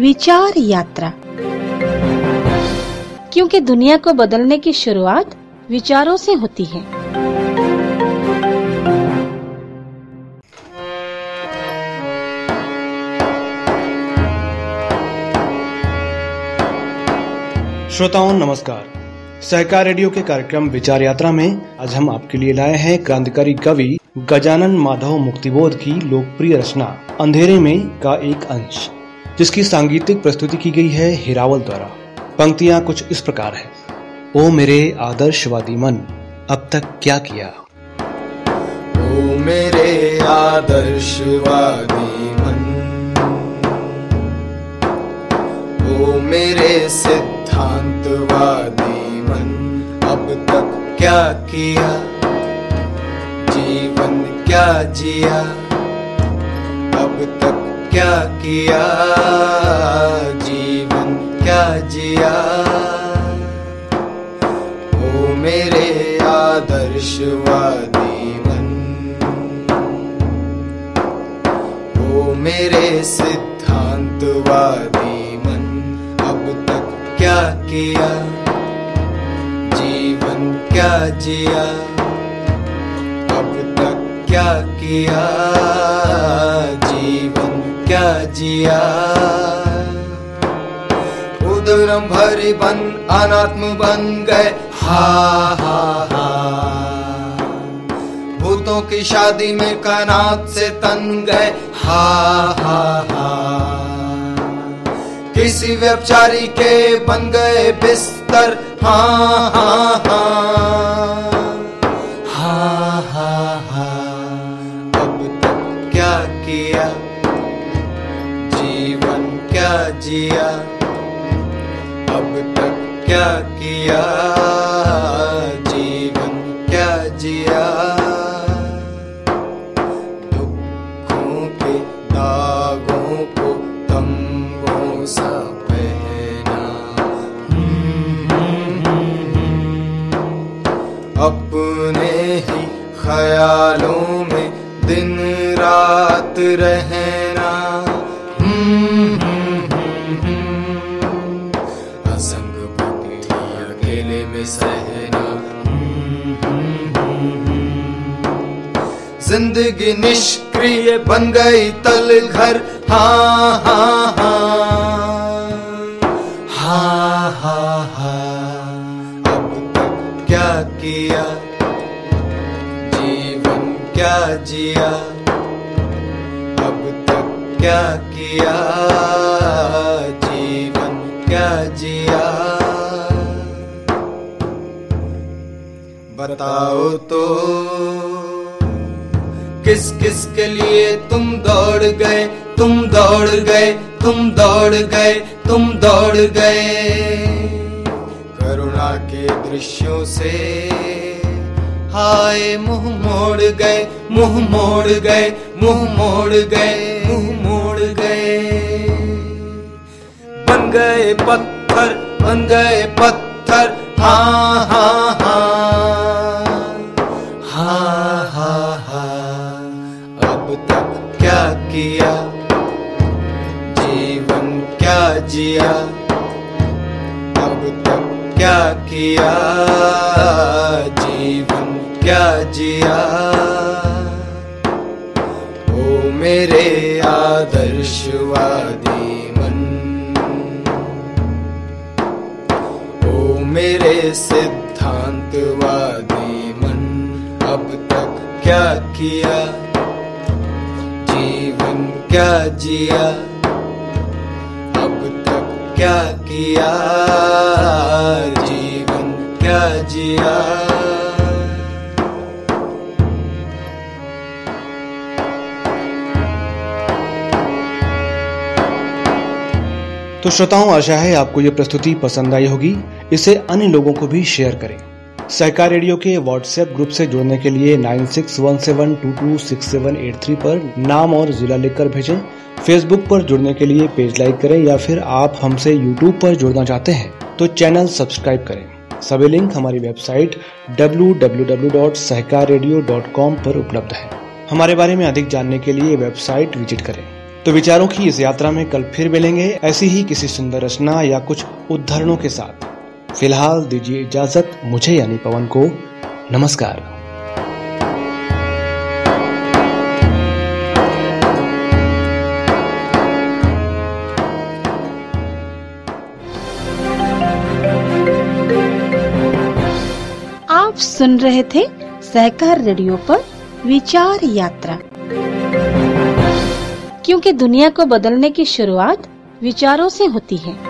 विचार यात्रा। क्योंकि दुनिया को बदलने की शुरुआत विचारों से होती है। श्रोताओं, नमस्कार। सहकार रेडियो के कार्यक्रम विचार यात्रा में आज हम आपके लिए लाए हैं क्रांतिकारी कवि गजानन माधव मुक्तिबोध की लोकप्रिय रचना, अंधेरे में का एक अंश। जिसकी सांगीतिक प्रस्तुति की गई है हिरावल द्वारा। पंक्तियाँ कुछ इस प्रकार है। ओ मेरे आदर्शवादी मन, अब तक क्या किया? ओ मेरे आदर्शवादी मन, ओ मेरे सिद्धांतवादी मन, अब तक क्या किया? जीवन क्या जिया? अब तक क्या किया? जीवन क्या जिया? ओ मेरे आदर्शवादी मन। ओ मेरे सिद्धांतवादी मन। अब तक क्या किया? जीवन क्या जिया? अब तक क्या किया? जिया। भरी बन, अनात्म बन गए। हा हा हा। भूतों की शादी में कानात से तन गए। हा हा हा। किसी व्यपचारी के बन गए बिस्तर। हा हाँ हाँ। क्या, अब तक क्या किया, जीवन क्या जिया। दुखों के दागों को तंगों सा पहना। अपने ही ख्यालों में दिन रात रहना। अकेले में सहना। ज़िंदगी निष्क्रिय बन गई तल घर। हाँ हाँ हाँ। हाँ हाँ हाँ। अब तक क्या किया? जीवन क्या जिया? अब तक क्या किया? जीवन क्या जिया? बताओ तो। किस किस के लिए तुम दौड़ गए? तुम दौड़ गए, तुम दौड़ गए, तुम दौड़ गए। करुणा के दृश्यों से हाय मुँह मोड़ गए, मुँह मोड़ गए, मुँह मोड़ गए, मुँह मोड़ गए। बन गए पत्थर, बन गए पत्थर। हाँ हाँ हाँ। हाँ हाँ हाँ। अब तक क्या किया? जीवन क्या जिया? अब तक क्या किया? जीवन क्या जिया? ओ मेरे आदर्शवादी मन। ओ मेरे सिद्धांतवादी क्या किया? जीवन क्या जिया? अब तक क्या किया? जीवन क्या जिया? तो श्रोताओं, आशा है आपको ये प्रस्तुति पसंद आई होगी। इसे अन्य लोगों को भी शेयर करें। सहकार रेडियो के व्हाट्सएप ग्रुप से जुड़ने के लिए 9617226783 पर नाम और जिला लिखकर भेजें। फेसबुक पर जुड़ने के लिए पेज लाइक करें या फिर आप हमसे यूट्यूब पर जुड़ना चाहते हैं तो चैनल सब्सक्राइब करें। सभी लिंक हमारी वेबसाइट www.सहकाररेडियो.com पर उपलब्ध है। हमारे बारे में अधिक जानने के लिए वेबसाइट विज़िट करें। तो विचारों की इस यात्रा में कल फिर मिलेंगे। ऐसी ही किसी सुंदर रचना या कुछ उदाहरणों के साथ। फ़िलहाल दीजिए इजाज़त मुझे यानी पवन को। नमस्कार। आप सुन रहे थे सहकार रेडियो पर विचार यात्रा। क्योंकि दुनिया को बदलने की शुरुआत विचारों से होती है।